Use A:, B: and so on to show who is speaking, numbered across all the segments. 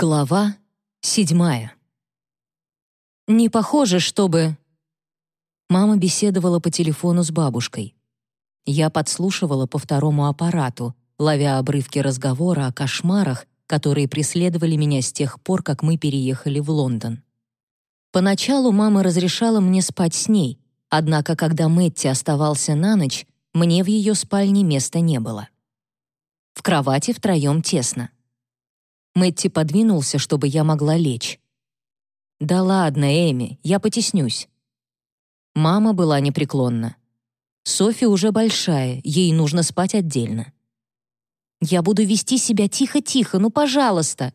A: Глава седьмая. «Не похоже, чтобы...» Мама беседовала по телефону с бабушкой. Я подслушивала по второму аппарату, ловя обрывки разговора о кошмарах, которые преследовали меня с тех пор, как мы переехали в Лондон. Поначалу мама разрешала мне спать с ней, однако когда Мэтти оставался на ночь, мне в ее спальне места не было. В кровати втроем тесно. Мэтти подвинулся, чтобы я могла лечь. «Да ладно, Эми, я потеснюсь». Мама была непреклонна. Софи уже большая, ей нужно спать отдельно. «Я буду вести себя тихо-тихо, ну, пожалуйста».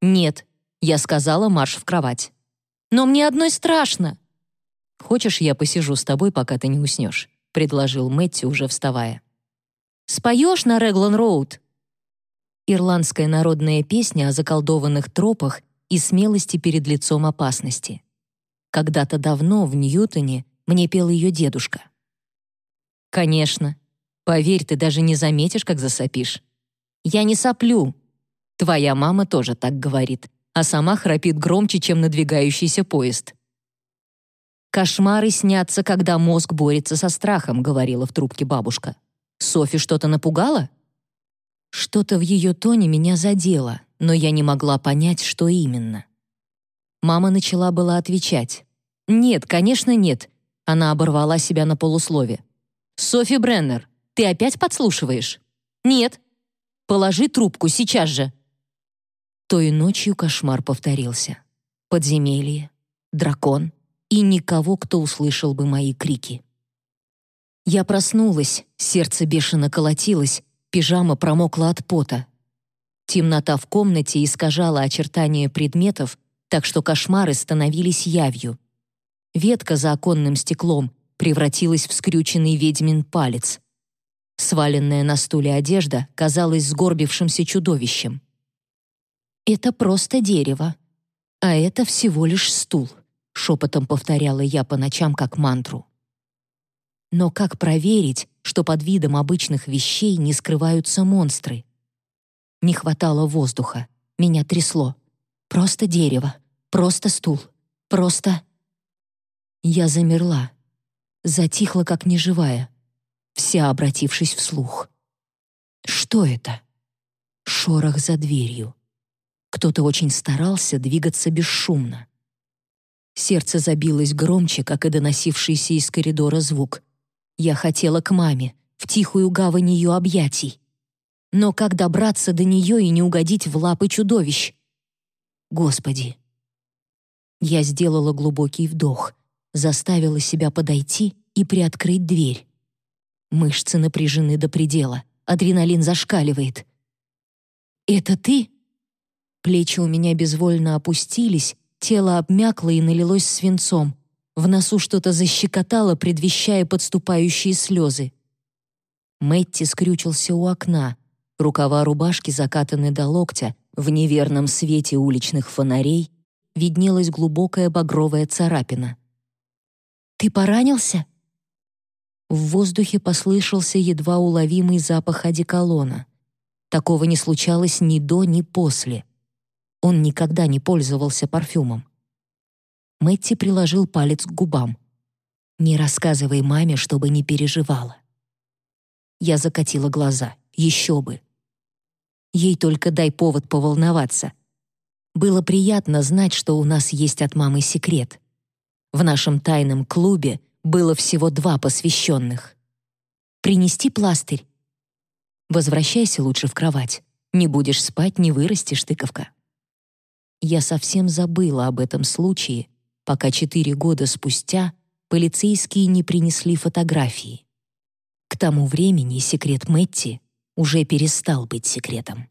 A: «Нет», — я сказала марш в кровать. «Но мне одной страшно». «Хочешь, я посижу с тобой, пока ты не уснешь?» — предложил Мэтти, уже вставая. «Споешь на Реглан-Роуд?» Ирландская народная песня о заколдованных тропах и смелости перед лицом опасности. Когда-то давно в Ньютоне мне пел ее дедушка. «Конечно. Поверь, ты даже не заметишь, как засопишь. Я не соплю. Твоя мама тоже так говорит, а сама храпит громче, чем надвигающийся поезд». «Кошмары снятся, когда мозг борется со страхом», — говорила в трубке бабушка. «Софи что-то напугала?» Что-то в ее тоне меня задело, но я не могла понять, что именно. Мама начала была отвечать. «Нет, конечно, нет». Она оборвала себя на полуслове. «Софи Бреннер, ты опять подслушиваешь?» «Нет». «Положи трубку сейчас же». Той ночью кошмар повторился. Подземелье, дракон и никого, кто услышал бы мои крики. Я проснулась, сердце бешено колотилось, Пижама промокла от пота. Темнота в комнате искажала очертания предметов, так что кошмары становились явью. Ветка за оконным стеклом превратилась в скрюченный ведьмин палец. Сваленная на стуле одежда казалась сгорбившимся чудовищем. «Это просто дерево, а это всего лишь стул», — шепотом повторяла я по ночам как мантру. Но как проверить, что под видом обычных вещей не скрываются монстры? Не хватало воздуха, меня трясло. Просто дерево, просто стул, просто... Я замерла, затихла как неживая, вся обратившись вслух. Что это? Шорох за дверью. Кто-то очень старался двигаться бесшумно. Сердце забилось громче, как и доносившийся из коридора звук. Я хотела к маме, в тихую гавань ее объятий. Но как добраться до нее и не угодить в лапы чудовищ? Господи! Я сделала глубокий вдох, заставила себя подойти и приоткрыть дверь. Мышцы напряжены до предела, адреналин зашкаливает. «Это ты?» Плечи у меня безвольно опустились, тело обмякло и налилось свинцом. В носу что-то защекотало, предвещая подступающие слезы. Мэтти скрючился у окна. Рукава рубашки закатаны до локтя. В неверном свете уличных фонарей виднелась глубокая багровая царапина. «Ты поранился?» В воздухе послышался едва уловимый запах одеколона. Такого не случалось ни до, ни после. Он никогда не пользовался парфюмом. Мэтти приложил палец к губам. «Не рассказывай маме, чтобы не переживала». Я закатила глаза. Еще бы. Ей только дай повод поволноваться. Было приятно знать, что у нас есть от мамы секрет. В нашем тайном клубе было всего два посвященных. «Принести пластырь?» «Возвращайся лучше в кровать. Не будешь спать, не вырастешь, тыковка». Я совсем забыла об этом случае, пока четыре года спустя полицейские не принесли фотографии. К тому времени секрет Мэтти уже перестал быть секретом.